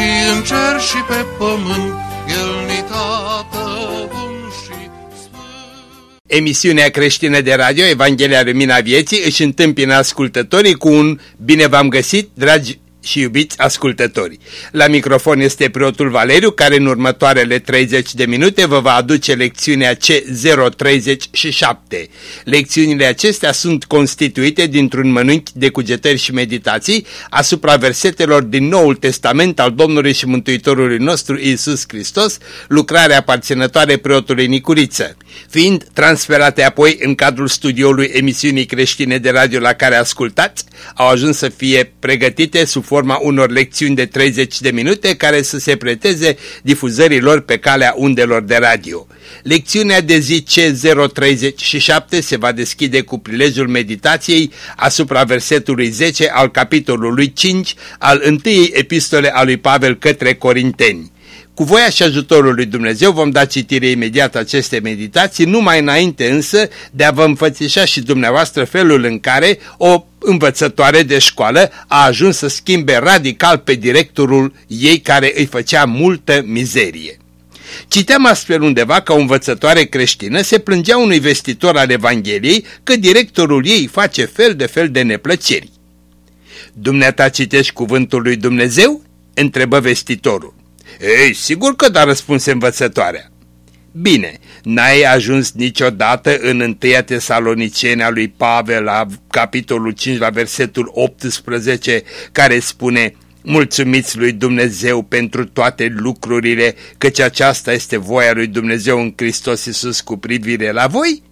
și în cer și pe pământ, El ni tată bun și sfânt. Emisiunea creștină de radio Evanghelia Lumina Vieții își întâmpină ascultătorii cu un Bine v-am găsit, dragi și iubiți ascultători. La microfon este preotul Valeriu, care în următoarele 30 de minute vă va aduce lecțiunea C037. Lecțiunile acestea sunt constituite dintr-un mănânchi de cugetări și meditații asupra versetelor din Noul Testament al Domnului și Mântuitorului nostru Isus Hristos, lucrarea aparținătoare preotului Nicuriță. Fiind transferate apoi în cadrul studioului emisiunii creștine de radio la care ascultați, au ajuns să fie pregătite sub forma unor lecțiuni de 30 de minute care să se preteze difuzării lor pe calea undelor de radio. Lecțiunea de zi C037 se va deschide cu prilejul meditației asupra versetului 10 al capitolului 5 al întâiei epistole a lui Pavel către Corinteni. Cu voia și ajutorul lui Dumnezeu vom da citire imediat aceste meditații, numai înainte însă de a vă înfățișa și dumneavoastră felul în care o învățătoare de școală a ajuns să schimbe radical pe directorul ei care îi făcea multă mizerie. Citeam astfel undeva că o învățătoare creștină se plângea unui vestitor al Evangheliei că directorul ei face fel de fel de neplăceri. Dumneata citești cuvântul lui Dumnezeu? Întrebă vestitorul. Ei, sigur că da, răspunse învățătoarea. Bine, n-ai ajuns niciodată în întâia Tesalonicene a lui Pavel la capitolul 5 la versetul 18 care spune Mulțumiți lui Dumnezeu pentru toate lucrurile, căci aceasta este voia lui Dumnezeu în Hristos Iisus cu privire la voi?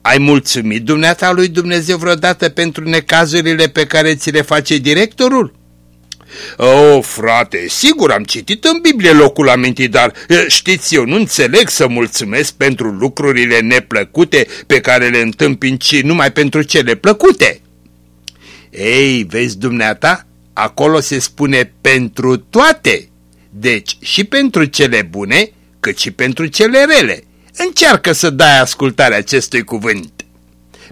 Ai mulțumit dumneata lui Dumnezeu vreodată pentru necazurile pe care ți le face directorul? Oh, frate, sigur am citit în Biblie locul amintit, dar știți, eu nu înțeleg să mulțumesc pentru lucrurile neplăcute pe care le întâmpin, ci numai pentru cele plăcute. Ei, vezi dumneata, acolo se spune pentru toate, deci și pentru cele bune, cât și pentru cele rele. Încearcă să dai ascultare acestui cuvânt.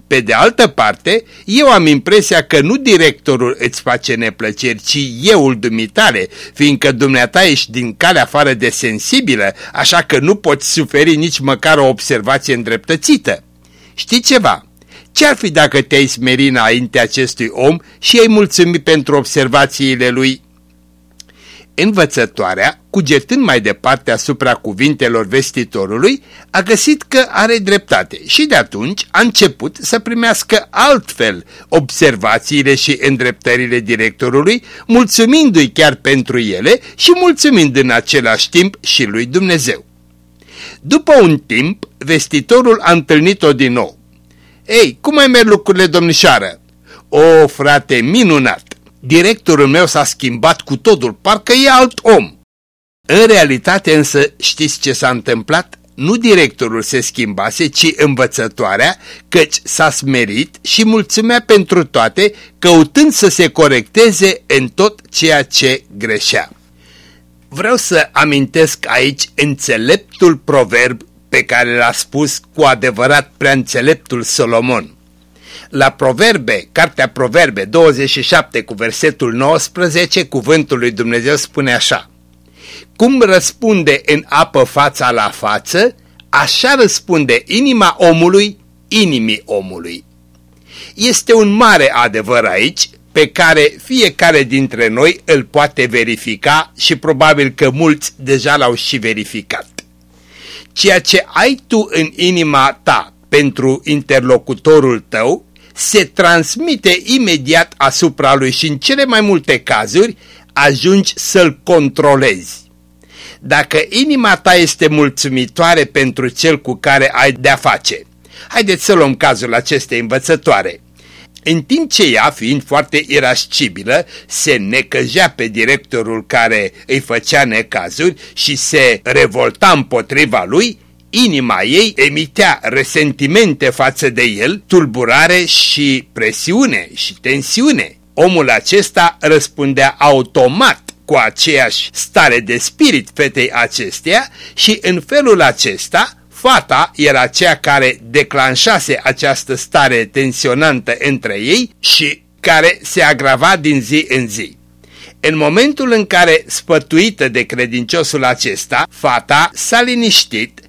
Pe de altă parte, eu am impresia că nu directorul îți face neplăceri, ci euul dumitale, fiindcă dumneata ești din calea afară de sensibilă, așa că nu poți suferi nici măcar o observație îndreptățită. Știi ceva? Ce-ar fi dacă te-ai smeri înainte acestui om și ai mulțumit pentru observațiile lui Învățătoarea, cugetând mai departe asupra cuvintelor vestitorului, a găsit că are dreptate și de atunci a început să primească altfel observațiile și îndreptările directorului, mulțumindu-i chiar pentru ele și mulțumind în același timp și lui Dumnezeu. După un timp, vestitorul a întâlnit-o din nou. Ei, cum mai merg lucrurile, domnișoară? O, frate, minunat! Directorul meu s-a schimbat cu totul, parcă e alt om. În realitate însă știți ce s-a întâmplat? Nu directorul se schimbase, ci învățătoarea, căci s-a smerit și mulțumea pentru toate, căutând să se corecteze în tot ceea ce greșea. Vreau să amintesc aici înțeleptul proverb pe care l-a spus cu adevărat prea înțeleptul Solomon. La Proverbe, cartea Proverbe 27 cu versetul 19, cuvântul lui Dumnezeu spune așa. Cum răspunde în apă fața la față, așa răspunde inima omului inimii omului. Este un mare adevăr aici pe care fiecare dintre noi îl poate verifica și probabil că mulți deja l-au și verificat. Ceea ce ai tu în inima ta pentru interlocutorul tău se transmite imediat asupra lui și în cele mai multe cazuri ajungi să-l controlezi. Dacă inima ta este mulțumitoare pentru cel cu care ai de-a face, haideți să luăm cazul acestei învățătoare. În timp ce ea, fiind foarte irascibilă, se necăjea pe directorul care îi făcea necazuri și se revolta împotriva lui, inima ei emitea resentimente față de el, tulburare și presiune și tensiune. Omul acesta răspundea automat cu aceeași stare de spirit fetei acesteia și în felul acesta fata era cea care declanșase această stare tensionantă între ei și care se agrava din zi în zi. În momentul în care, spătuită de credinciosul acesta, fata s-a liniștit,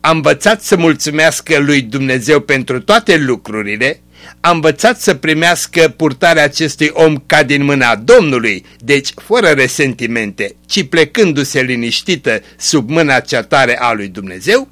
a învățat să mulțumească lui Dumnezeu pentru toate lucrurile, a învățat să primească purtarea acestui om ca din mâna Domnului, deci fără resentimente, ci plecându-se liniștită sub mâna cea tare a lui Dumnezeu,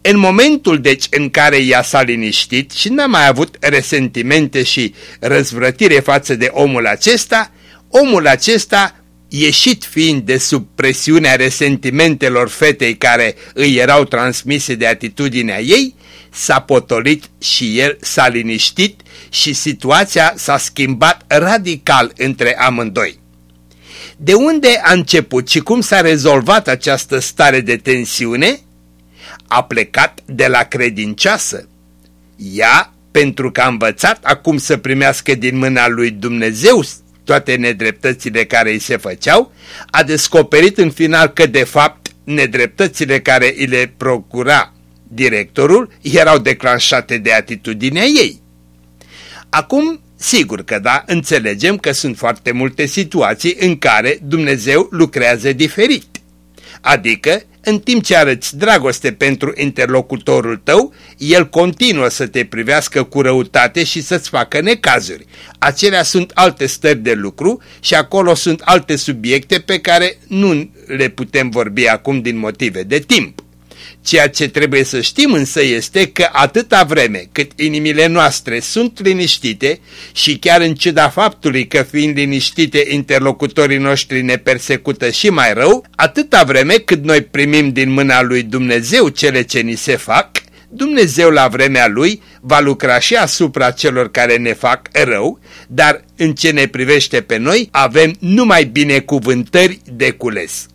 în momentul deci în care ea s-a liniștit și n-a mai avut resentimente și răzvrătire față de omul acesta, omul acesta ieșit fiind de sub presiunea resentimentelor fetei care îi erau transmise de atitudinea ei, s-a potolit și el s-a liniștit și situația s-a schimbat radical între amândoi. De unde a început și cum s-a rezolvat această stare de tensiune? A plecat de la credincioasă. Ea, pentru că a învățat acum să primească din mâna lui Dumnezeu toate nedreptățile care îi se făceau, a descoperit în final că de fapt nedreptățile care îi le procura directorul erau declanșate de atitudinea ei. Acum, sigur că da, înțelegem că sunt foarte multe situații în care Dumnezeu lucrează diferit. Adică, în timp ce arăți dragoste pentru interlocutorul tău, el continuă să te privească cu răutate și să-ți facă necazuri. Acelea sunt alte stări de lucru și acolo sunt alte subiecte pe care nu le putem vorbi acum din motive de timp. Ceea ce trebuie să știm însă este că atâta vreme cât inimile noastre sunt liniștite și chiar în ciuda faptului că fiind liniștite interlocutorii noștri ne persecută și mai rău, atâta vreme cât noi primim din mâna lui Dumnezeu cele ce ni se fac, Dumnezeu la vremea Lui va lucra și asupra celor care ne fac rău, dar în ce ne privește pe noi avem numai binecuvântări de cules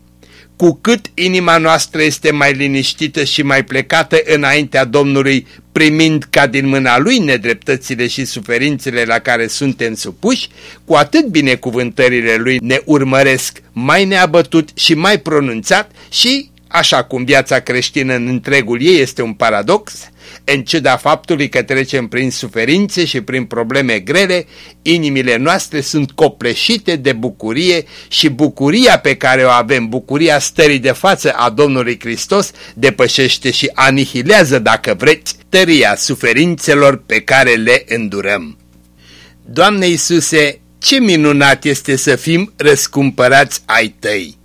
cu cât inima noastră este mai liniștită și mai plecată înaintea Domnului, primind ca din mâna Lui nedreptățile și suferințele la care suntem supuși, cu atât binecuvântările Lui ne urmăresc mai neabătut și mai pronunțat și, așa cum viața creștină în întregul ei este un paradox, în ciuda faptului că trecem prin suferințe și prin probleme grele, inimile noastre sunt copleșite de bucurie și bucuria pe care o avem, bucuria stării de față a Domnului Hristos, depășește și anihilează, dacă vreți, tăria suferințelor pe care le îndurăm. Doamne Iisuse, ce minunat este să fim răscumpărați ai Tăi!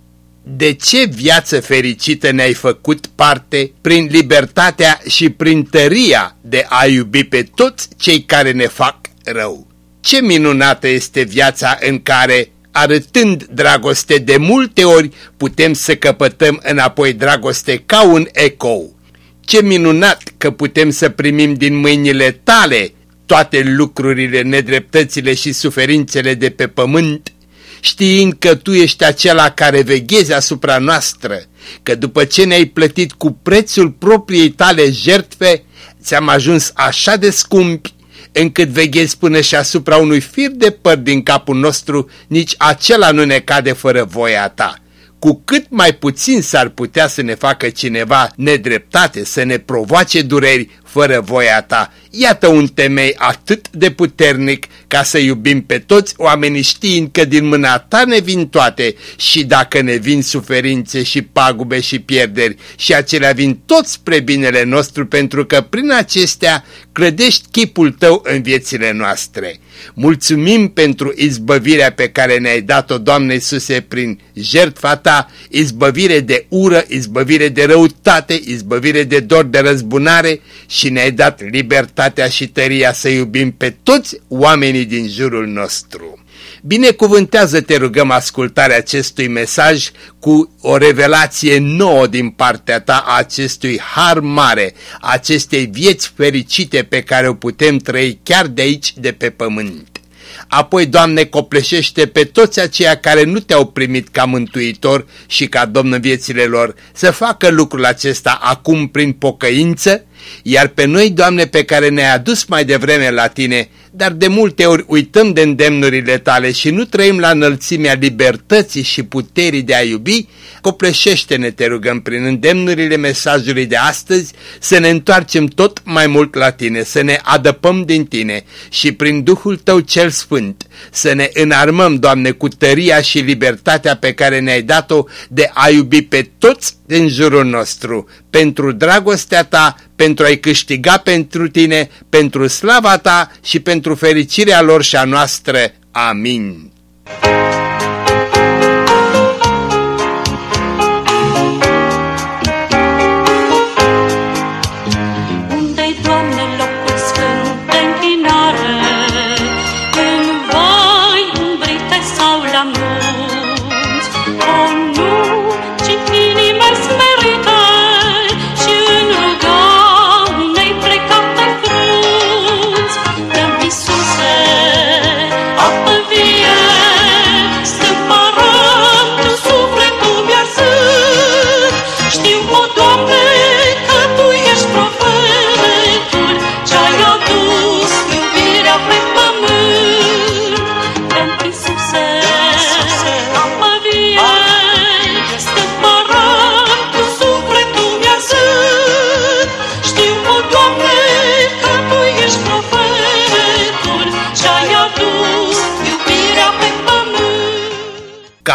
De ce viață fericită ne-ai făcut parte prin libertatea și prin tăria de a iubi pe toți cei care ne fac rău. Ce minunată este viața în care, arătând dragoste de multe ori, putem să căpătăm înapoi dragoste ca un ecou. Ce minunat că putem să primim din mâinile tale toate lucrurile, nedreptățile și suferințele de pe pământ știind că Tu ești acela care veghezi asupra noastră, că după ce ne-ai plătit cu prețul propriei tale jertfe, ți-am ajuns așa de scumpi, încât veghezi până și asupra unui fir de păr din capul nostru, nici acela nu ne cade fără voia ta. Cu cât mai puțin s-ar putea să ne facă cineva nedreptate, să ne provoace dureri, fără voia ta. Iată un temei atât de puternic ca să iubim pe toți oamenii știind că din mâna ta ne vin toate și dacă ne vin suferințe și pagube și pierderi și acelea vin toți spre binele nostru pentru că prin acestea clădești chipul tău în viețile noastre. Mulțumim pentru izbăvirea pe care ne-ai dat-o, Doamne Iisuse, prin jertfa ta, izbăvire de ură, izbăvire de răutate, izbăvire de dor de răzbunare și și ne-ai dat libertatea și tăria să iubim pe toți oamenii din jurul nostru. Binecuvântează, te rugăm, ascultarea acestui mesaj cu o revelație nouă din partea ta a acestui har mare, acestei vieți fericite pe care o putem trăi chiar de aici, de pe pământ. Apoi, Doamne, copleșește pe toți aceia care nu te-au primit ca mântuitor și ca domn în viețile lor să facă lucrul acesta acum prin pocăință, iar pe noi, Doamne, pe care ne-ai adus mai devreme la Tine, dar de multe ori uităm de îndemnurile Tale și nu trăim la înălțimea libertății și puterii de a iubi, copleșește-ne, te rugăm, prin îndemnurile mesajului de astăzi, să ne întoarcem tot mai mult la Tine, să ne adăpăm din Tine și prin Duhul Tău cel Sfânt, să ne înarmăm, Doamne, cu tăria și libertatea pe care ne-ai dat-o de a iubi pe toți din jurul nostru, pentru dragostea Ta, pentru a-i câștiga pentru Tine, pentru slava Ta și pentru fericirea lor și a noastră. Amin.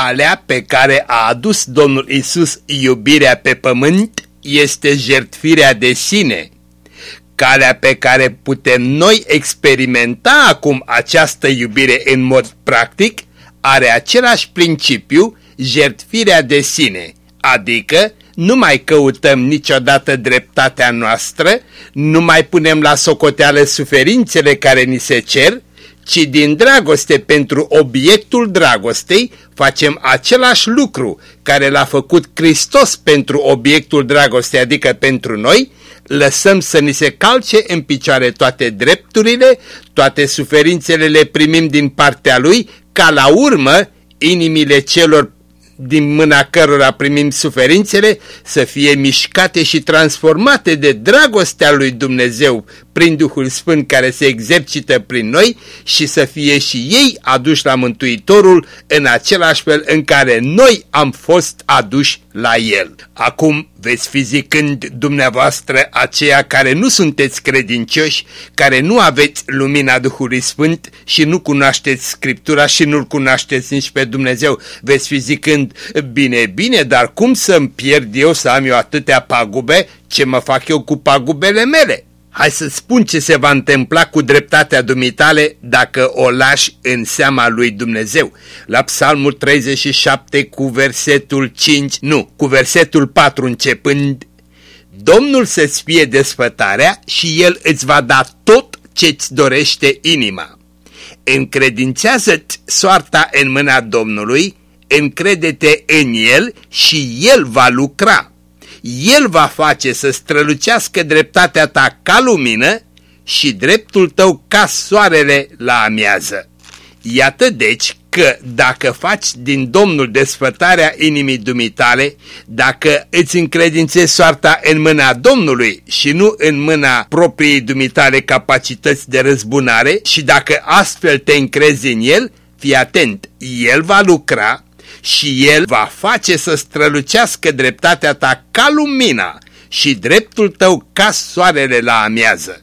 Calea pe care a adus Domnul Isus iubirea pe pământ este jertfirea de sine. Calea pe care putem noi experimenta acum această iubire în mod practic are același principiu, jertfirea de sine, adică nu mai căutăm niciodată dreptatea noastră, nu mai punem la socoteală suferințele care ni se cer, ci din dragoste pentru obiectul dragostei facem același lucru care l-a făcut Hristos pentru obiectul dragostei, adică pentru noi, lăsăm să ni se calce în picioare toate drepturile, toate suferințele le primim din partea Lui, ca la urmă inimile celor din mâna cărora primim suferințele, să fie mișcate și transformate de dragostea lui Dumnezeu prin Duhul Sfânt care se exercită prin noi și să fie și ei aduși la Mântuitorul în același fel în care noi am fost aduși la El. Acum veți fi zicând dumneavoastră aceia care nu sunteți credincioși, care nu aveți lumina Duhului Sfânt și nu cunoașteți Scriptura și nu-L cunoașteți nici pe Dumnezeu, veți fi zicând, bine, bine, dar cum să-mi pierd eu să am eu atâtea pagube, ce mă fac eu cu pagubele mele? Hai să spun ce se va întâmpla cu dreptatea dumitale dacă o lași în seama lui Dumnezeu. La psalmul 37 cu versetul 5, nu, cu versetul 4 începând, Domnul să-ți fie desfătarea și El îți va da tot ce-ți dorește inima. Încredințează-ți soarta în mâna Domnului, încrede-te în El și El va lucra. El va face să strălucească dreptatea ta ca lumină și dreptul tău ca soarele la amiază. Iată deci că dacă faci din Domnul desfătarea inimii dumitale, dacă îți încredințezi soarta în mâna Domnului și nu în mâna propriei dumitale capacități de răzbunare și dacă astfel te încrezi în El, fii atent, El va lucra și El va face să strălucească dreptatea ta ca lumina și dreptul tău ca soarele la amiază.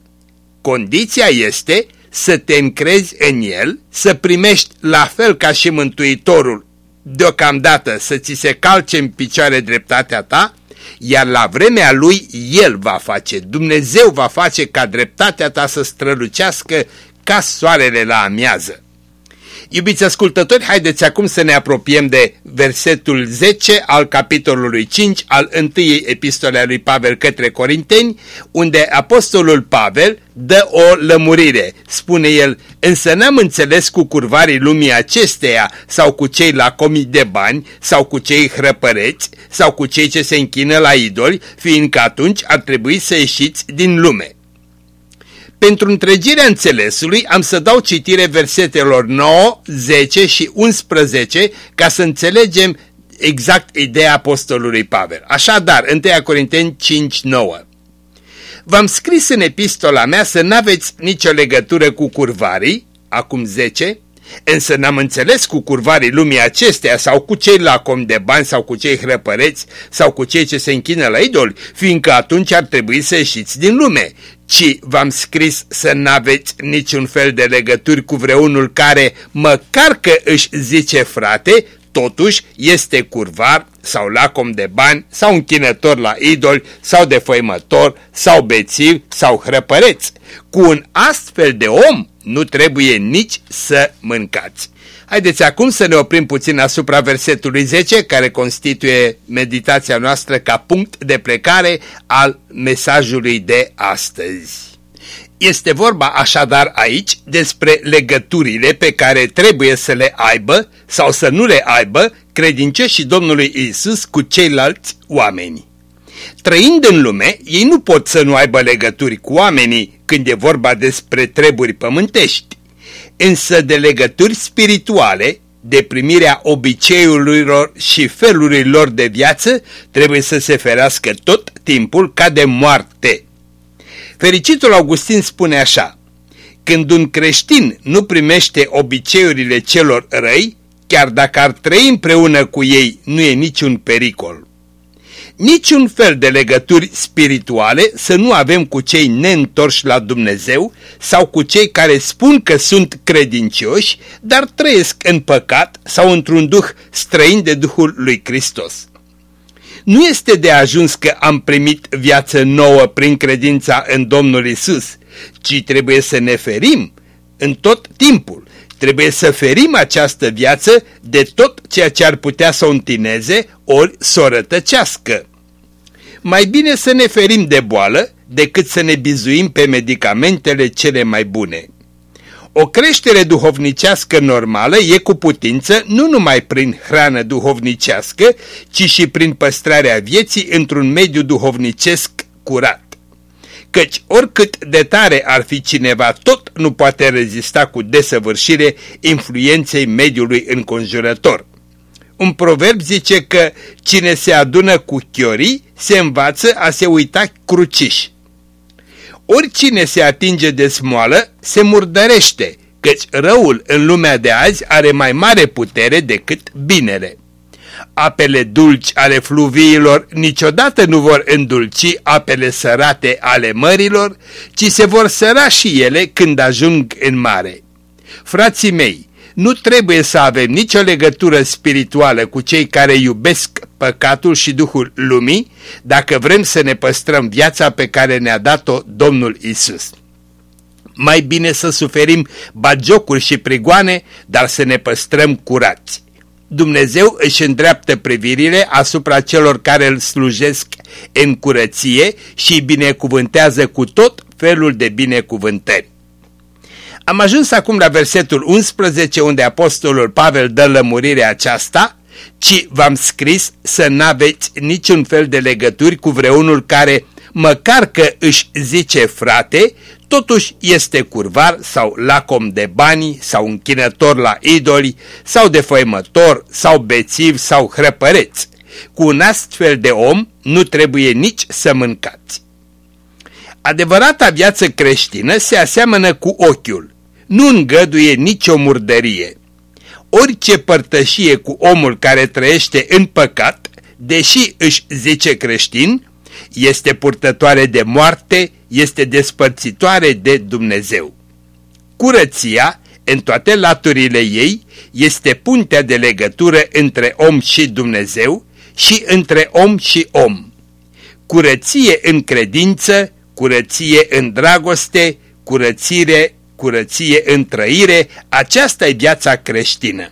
Condiția este să te încrezi în El, să primești la fel ca și Mântuitorul, deocamdată să ți se calce în picioare dreptatea ta, iar la vremea Lui El va face, Dumnezeu va face ca dreptatea ta să strălucească ca soarele la amiază. Iubiți ascultători, haideți acum să ne apropiem de versetul 10 al capitolului 5 al întâiei epistole a lui Pavel către Corinteni, unde apostolul Pavel dă o lămurire. Spune el, însă n-am înțeles cu curvarii lumii acesteia sau cu cei la comii de bani sau cu cei hrăpăreți sau cu cei ce se închină la idoli, fiindcă atunci ar trebui să ieșiți din lume. Pentru întregirea înțelesului am să dau citire versetelor 9, 10 și 11 ca să înțelegem exact ideea apostolului Pavel. Așadar, 1 Corinteni 5, 9. V-am scris în epistola mea să n-aveți nicio legătură cu curvarii, acum 10, Însă n-am înțeles cu curvarii lumii acesteia sau cu cei lacom de bani sau cu cei hrăpăreți sau cu cei ce se închină la idoli, fiindcă atunci ar trebui să ieșiți din lume, ci v-am scris să n-aveți niciun fel de legături cu vreunul care, măcar că își zice frate, totuși este curvar sau lacom de bani sau închinător la idoli sau defăimător sau bețiv sau hrăpăreț. Cu un astfel de om nu trebuie nici să mâncați. Haideți acum să ne oprim puțin asupra versetului 10, care constituie meditația noastră ca punct de plecare al mesajului de astăzi. Este vorba așadar aici despre legăturile pe care trebuie să le aibă sau să nu le aibă credincioșii Domnului Isus cu ceilalți oameni. Trăind în lume, ei nu pot să nu aibă legături cu oamenii când e vorba despre treburi pământești, însă de legături spirituale, de primirea obiceiurilor și felurilor de viață, trebuie să se ferească tot timpul ca de moarte. Fericitul Augustin spune așa, când un creștin nu primește obiceiurile celor răi, chiar dacă ar trăi împreună cu ei, nu e niciun pericol niciun fel de legături spirituale să nu avem cu cei neîntorși la Dumnezeu sau cu cei care spun că sunt credincioși, dar trăiesc în păcat sau într-un duh străin de Duhul lui Hristos. Nu este de ajuns că am primit viață nouă prin credința în Domnul Isus, ci trebuie să ne ferim în tot timpul. Trebuie să ferim această viață de tot ceea ce ar putea să o întineze ori să o rătăcească. Mai bine să ne ferim de boală decât să ne bizuim pe medicamentele cele mai bune. O creștere duhovnicească normală e cu putință nu numai prin hrană duhovnicească, ci și prin păstrarea vieții într-un mediu duhovnicesc curat. Căci oricât de tare ar fi cineva, tot nu poate rezista cu desăvârșire influenței mediului înconjurător. Un proverb zice că cine se adună cu chiorii se învață a se uita cruciși. Oricine se atinge de smoală se murdărește, căci răul în lumea de azi are mai mare putere decât binele. Apele dulci ale fluviilor niciodată nu vor îndulci apele sărate ale mărilor, ci se vor săra și ele când ajung în mare. Frații mei, nu trebuie să avem nicio legătură spirituală cu cei care iubesc păcatul și Duhul lumii dacă vrem să ne păstrăm viața pe care ne-a dat-o Domnul Isus. Mai bine să suferim bagiocuri și prigoane, dar să ne păstrăm curați. Dumnezeu își îndreaptă privirile asupra celor care îl slujesc în curăție și binecuvântează cu tot felul de binecuvântări. Am ajuns acum la versetul 11 unde apostolul Pavel dă lămurirea aceasta, ci v-am scris să n-aveți niciun fel de legături cu vreunul care, măcar că își zice frate, totuși este curvar sau lacom de bani sau închinător la idoli sau defăimător sau bețiv sau hrăpăreț. Cu un astfel de om nu trebuie nici să mâncați. Adevărata viață creștină se aseamănă cu ochiul nu îngăduie nicio murdărie. Orice părtășie cu omul care trăiește în păcat, deși își zice creștin, este purtătoare de moarte, este despărțitoare de Dumnezeu. Curăția, în toate laturile ei, este puntea de legătură între om și Dumnezeu și între om și om. Curăție în credință, curăție în dragoste, curățire curăție în trăire, aceasta e viața creștină.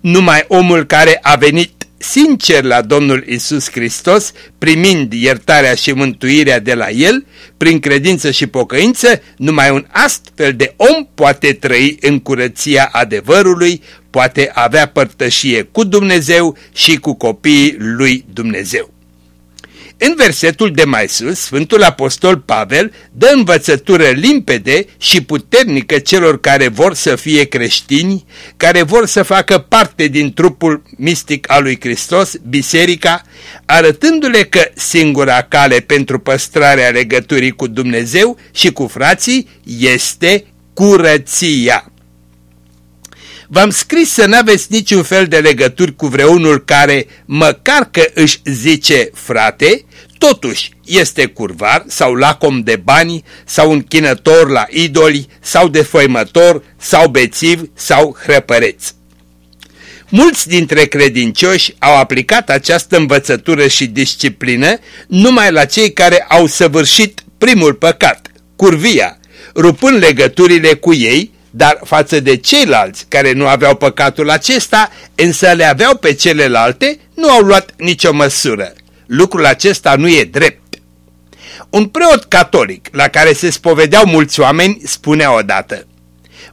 Numai omul care a venit sincer la Domnul Isus Hristos, primind iertarea și mântuirea de la El, prin credință și pocăință, numai un astfel de om poate trăi în curăția adevărului, poate avea părtășie cu Dumnezeu și cu copiii lui Dumnezeu. În versetul de mai sus, Sfântul Apostol Pavel dă învățătură limpede și puternică celor care vor să fie creștini, care vor să facă parte din trupul mistic al lui Hristos, biserica, arătându-le că singura cale pentru păstrarea legăturii cu Dumnezeu și cu frații este curăția. V-am scris să n-aveți niciun fel de legături cu vreunul care, măcar că își zice frate, totuși este curvar sau lacom de bani sau închinător la idoli sau defăimător sau bețiv sau hrăpăreț. Mulți dintre credincioși au aplicat această învățătură și disciplină numai la cei care au săvârșit primul păcat, curvia, rupând legăturile cu ei dar față de ceilalți care nu aveau păcatul acesta, însă le aveau pe celelalte, nu au luat nicio măsură. Lucrul acesta nu e drept. Un preot catolic, la care se spovedeau mulți oameni, spunea odată,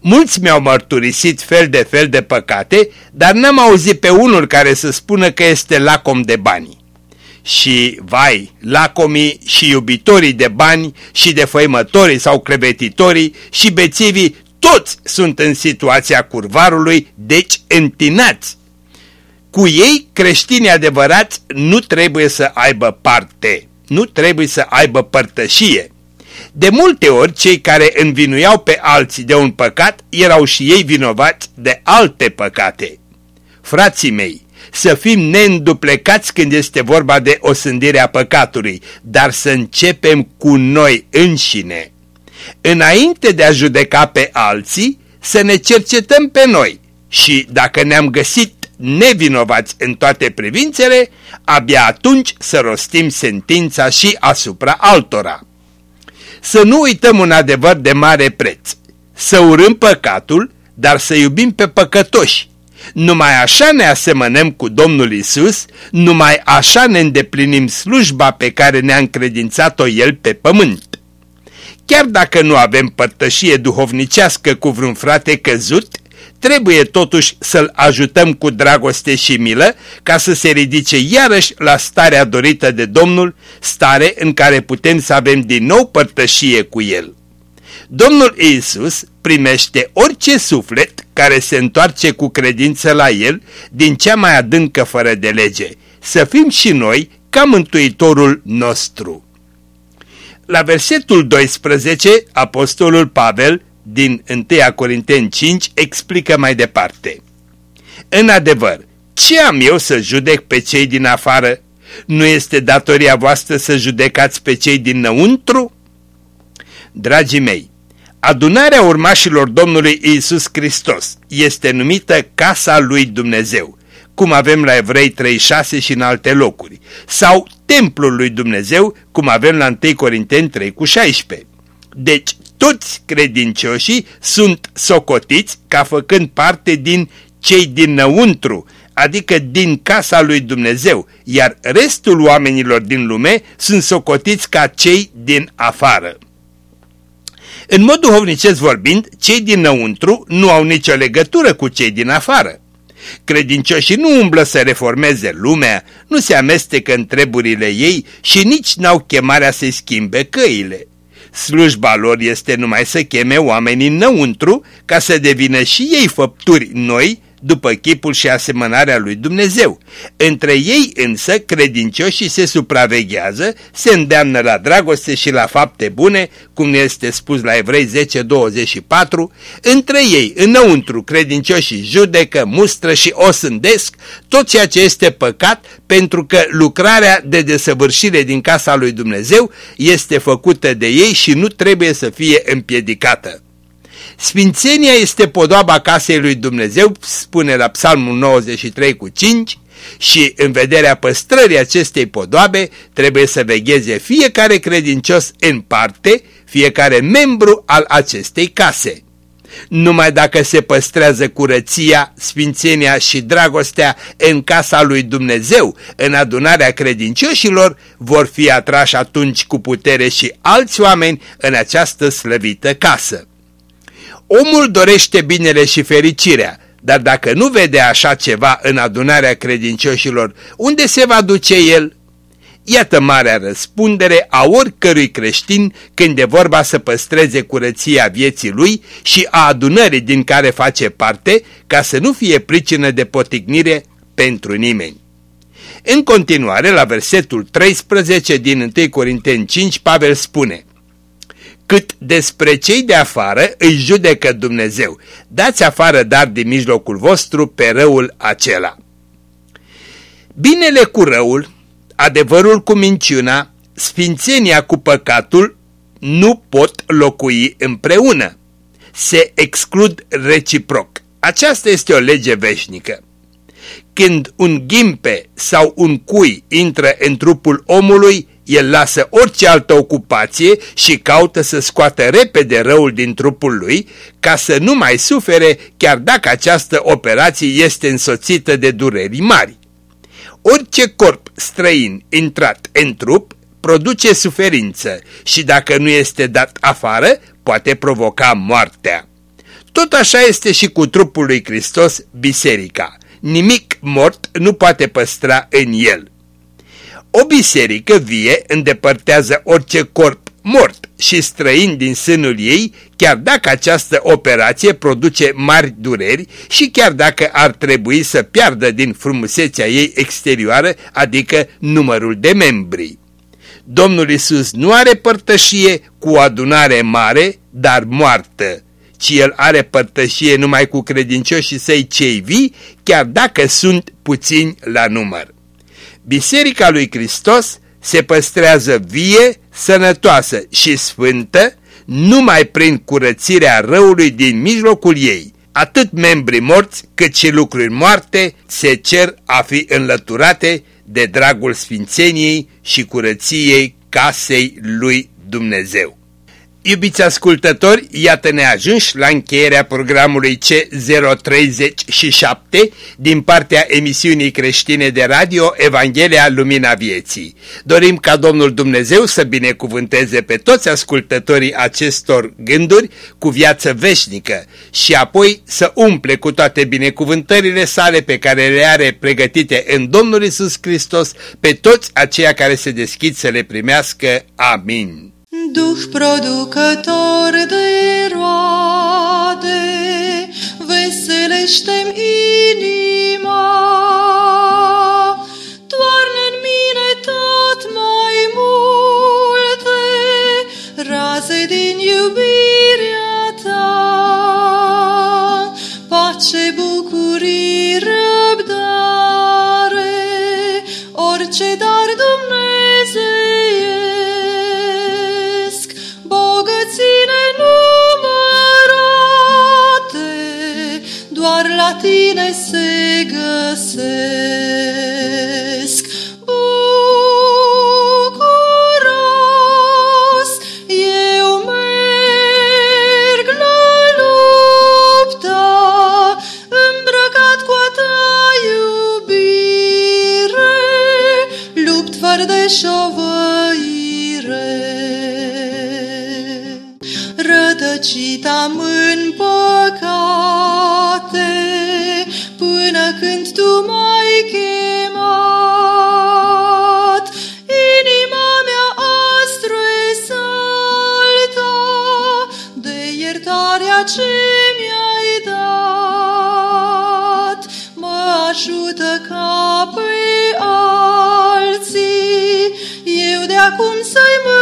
Mulți mi-au mărturisit fel de fel de păcate, dar n-am auzit pe unul care să spună că este lacom de bani. Și, vai, lacomii și iubitorii de bani și de făimătorii sau crevetitorii și bețivii toți sunt în situația curvarului, deci întinați. Cu ei, creștinii adevărați nu trebuie să aibă parte, nu trebuie să aibă părtășie. De multe ori, cei care învinuiau pe alții de un păcat erau și ei vinovați de alte păcate. Frații mei, să fim neînduplecați când este vorba de osândirea păcatului, dar să începem cu noi înșine înainte de a judeca pe alții, să ne cercetăm pe noi și dacă ne-am găsit nevinovați în toate privințele, abia atunci să rostim sentința și asupra altora. Să nu uităm un adevăr de mare preț, să urâm păcatul, dar să iubim pe păcătoși. Numai așa ne asemănăm cu Domnul Isus, numai așa ne îndeplinim slujba pe care ne-a încredințat-o El pe pământ. Chiar dacă nu avem părtășie duhovnicească cu vreun frate căzut, trebuie totuși să-l ajutăm cu dragoste și milă ca să se ridice iarăși la starea dorită de Domnul, stare în care putem să avem din nou părtășie cu El. Domnul Iisus primește orice suflet care se întoarce cu credință la El din cea mai adâncă fără de lege. Să fim și noi ca Mântuitorul nostru. La versetul 12, apostolul Pavel din 1 Corinteni 5 explică mai departe. În adevăr, ce am eu să judec pe cei din afară? Nu este datoria voastră să judecați pe cei dinăuntru? Dragii mei, adunarea urmașilor Domnului Isus Hristos este numită Casa lui Dumnezeu cum avem la Evrei 3.6 și în alte locuri, sau templul lui Dumnezeu, cum avem la 1 Corinteni 3.16. Deci toți credincioșii sunt socotiți ca făcând parte din cei dinăuntru, adică din casa lui Dumnezeu, iar restul oamenilor din lume sunt socotiți ca cei din afară. În mod duhovnicesc vorbind, cei dinăuntru nu au nicio legătură cu cei din afară. Credincioșii nu umblă să reformeze lumea, nu se amestecă în treburile ei și nici n-au chemarea să schimbe căile. Slujba lor este numai să cheme oamenii înăuntru ca să devină și ei făpturi noi după chipul și asemănarea lui Dumnezeu. Între ei însă credincioșii se supraveghează, se îndeamnă la dragoste și la fapte bune, cum este spus la Evrei 10.24, între ei înăuntru credincioșii judecă, mustră și osândesc tot ceea ce este păcat, pentru că lucrarea de desăvârșire din casa lui Dumnezeu este făcută de ei și nu trebuie să fie împiedicată. Sfințenia este podoaba casei lui Dumnezeu, spune la psalmul 93 cu 5, și în vederea păstrării acestei podoabe trebuie să vegheze fiecare credincios în parte, fiecare membru al acestei case. Numai dacă se păstrează curăția, sfințenia și dragostea în casa lui Dumnezeu, în adunarea credincioșilor, vor fi atrași atunci cu putere și alți oameni în această slăvită casă. Omul dorește binele și fericirea, dar dacă nu vede așa ceva în adunarea credincioșilor, unde se va duce el? Iată marea răspundere a oricărui creștin când e vorba să păstreze curăția vieții lui și a adunării din care face parte, ca să nu fie pricină de potignire pentru nimeni. În continuare, la versetul 13 din 1 Corinteni 5, Pavel spune Cât despre cei de afară îi judecă Dumnezeu, dați afară dar din mijlocul vostru pe răul acela. Binele cu răul adevărul cu minciuna, sfințenia cu păcatul nu pot locui împreună. Se exclud reciproc. Aceasta este o lege veșnică. Când un ghimpe sau un cui intră în trupul omului, el lasă orice altă ocupație și caută să scoată repede răul din trupul lui ca să nu mai sufere chiar dacă această operație este însoțită de dureri mari. Orice corp străin intrat în trup produce suferință și dacă nu este dat afară, poate provoca moartea. Tot așa este și cu trupul lui Hristos, biserica. Nimic mort nu poate păstra în el. O biserică vie îndepărtează orice corp mort și străin din sânul ei, chiar dacă această operație produce mari dureri și chiar dacă ar trebui să piardă din frumusețea ei exterioară, adică numărul de membri. Domnul Isus nu are părtășie cu o adunare mare, dar moartă, ci El are părtășie numai cu credincioșii săi cei vii, chiar dacă sunt puțini la număr. Biserica lui Hristos se păstrează vie, sănătoasă și sfântă numai prin curățirea răului din mijlocul ei. Atât membrii morți cât și lucruri moarte se cer a fi înlăturate de dragul sfințeniei și curăției casei lui Dumnezeu. Iubiți ascultători, iată ne ajunși la încheierea programului C037 din partea emisiunii creștine de radio Evanghelia Lumina Vieții. Dorim ca Domnul Dumnezeu să binecuvânteze pe toți ascultătorii acestor gânduri cu viață veșnică și apoi să umple cu toate binecuvântările sale pe care le are pregătite în Domnul Isus Hristos pe toți aceia care se deschid să le primească. Amin. Duh producător de roade, veselește-mi inima. Toarnă în mine tot mai multe raze din iubirea ta. Pace, bucurii, say acum să-i